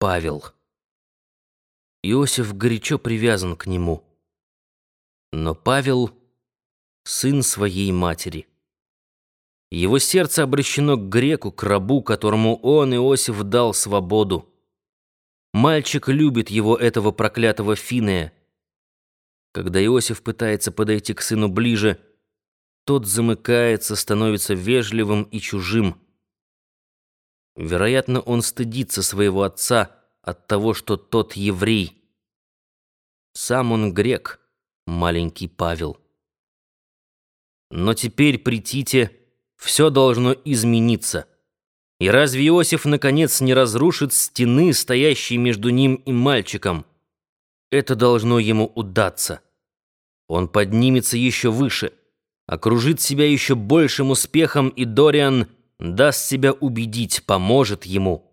Павел. Иосиф горячо привязан к нему. Но Павел — сын своей матери. Его сердце обращено к греку, к рабу, которому он, Иосиф, дал свободу. Мальчик любит его, этого проклятого Финея. Когда Иосиф пытается подойти к сыну ближе, тот замыкается, становится вежливым и чужим. Вероятно, он стыдится своего отца от того, что тот еврей. Сам он грек, маленький Павел. Но теперь при все должно измениться. И разве Иосиф, наконец, не разрушит стены, стоящей между ним и мальчиком? Это должно ему удаться. Он поднимется еще выше, окружит себя еще большим успехом, и Дориан — даст себя убедить, поможет ему.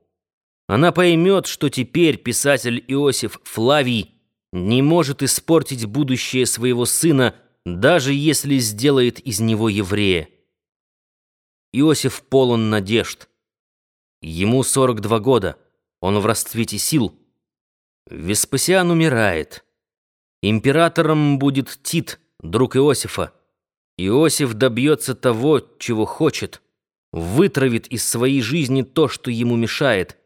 Она поймет, что теперь писатель Иосиф Флавий не может испортить будущее своего сына, даже если сделает из него еврея. Иосиф полон надежд. Ему 42 года, он в расцвете сил. Веспасиан умирает. Императором будет Тит, друг Иосифа. Иосиф добьется того, чего хочет — вытравит из своей жизни то, что ему мешает.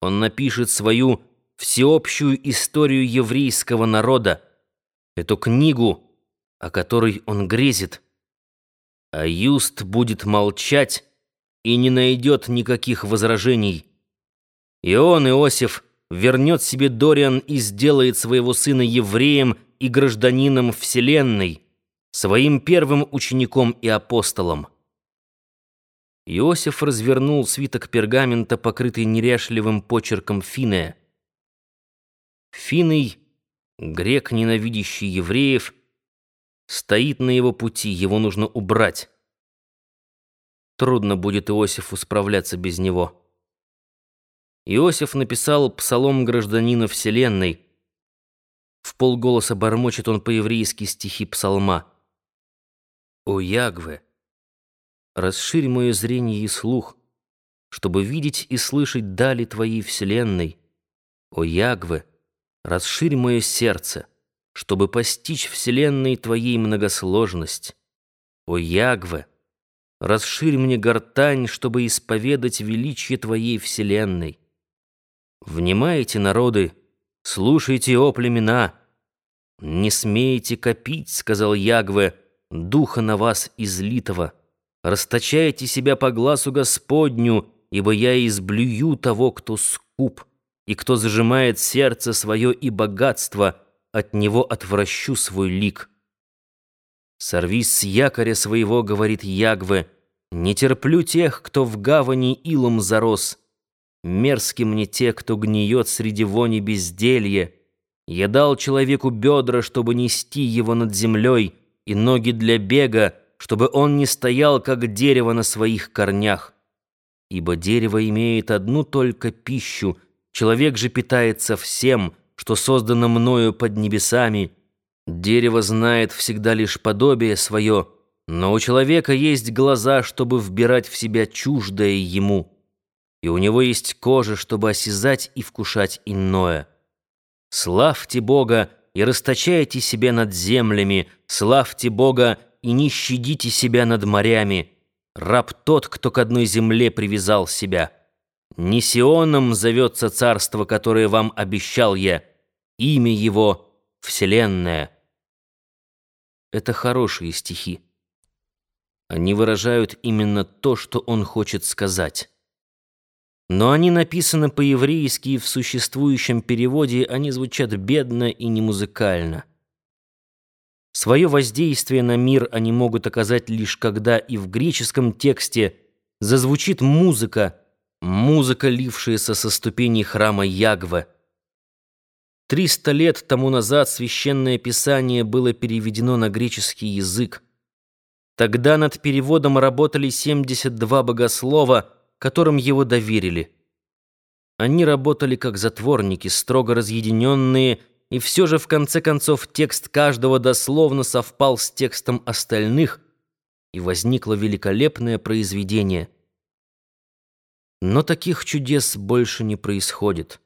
Он напишет свою всеобщую историю еврейского народа, эту книгу, о которой он грезит. А Юст будет молчать и не найдет никаких возражений. И он, Иосиф, вернет себе Дориан и сделает своего сына евреем и гражданином Вселенной, своим первым учеником и апостолом. Иосиф развернул свиток пергамента, покрытый неряшливым почерком Финея. Финой, грек, ненавидящий евреев, стоит на его пути, его нужно убрать. Трудно будет Иосифу справляться без него. Иосиф написал псалом гражданина Вселенной. В полголоса бормочет он по-еврейски стихи псалма. «О Ягве!» Расширь мое зрение и слух, чтобы видеть и слышать дали Твоей вселенной. О Ягве, расширь мое сердце, чтобы постичь вселенной Твоей многосложность. О Ягве, расширь мне гортань, чтобы исповедать величие Твоей вселенной. Внимайте, народы, слушайте, о племена. Не смейте копить, сказал Ягве, духа на вас излитого. Расточайте себя по глазу Господню, ибо я изблюю того, кто скуп, и кто зажимает сердце свое и богатство, от него отвращу свой лик. Сорвись с якоря своего, говорит Ягве, не терплю тех, кто в гавани илом зарос. Мерзки мне те, кто гниет среди вони безделья. Я дал человеку бедра, чтобы нести его над землей, и ноги для бега, чтобы он не стоял, как дерево на своих корнях. Ибо дерево имеет одну только пищу, человек же питается всем, что создано мною под небесами. Дерево знает всегда лишь подобие свое, но у человека есть глаза, чтобы вбирать в себя чуждое ему, и у него есть кожа, чтобы осязать и вкушать иное. Славьте Бога и расточайте себя над землями, славьте Бога и не щадите себя над морями. Раб тот, кто к одной земле привязал себя. Не Сионом зовется царство, которое вам обещал я. Имя его — Вселенная. Это хорошие стихи. Они выражают именно то, что он хочет сказать. Но они написаны по-еврейски, и в существующем переводе они звучат бедно и немузыкально. Свое воздействие на мир они могут оказать лишь когда и в греческом тексте зазвучит музыка, музыка, лившаяся со ступеней храма Ягве. Триста лет тому назад священное писание было переведено на греческий язык. Тогда над переводом работали 72 богослова, которым его доверили. Они работали как затворники, строго разъединенные, и все же в конце концов текст каждого дословно совпал с текстом остальных, и возникло великолепное произведение. Но таких чудес больше не происходит.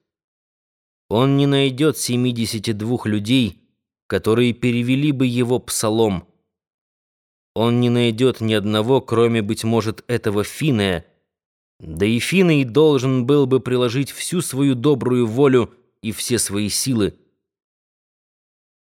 Он не найдет 72 людей, которые перевели бы его псалом. Он не найдет ни одного, кроме, быть может, этого Финея, да и Финей должен был бы приложить всю свою добрую волю и все свои силы,